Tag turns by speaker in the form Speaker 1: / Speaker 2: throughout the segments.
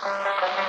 Speaker 1: Gracias.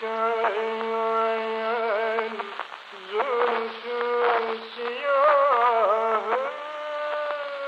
Speaker 1: شيء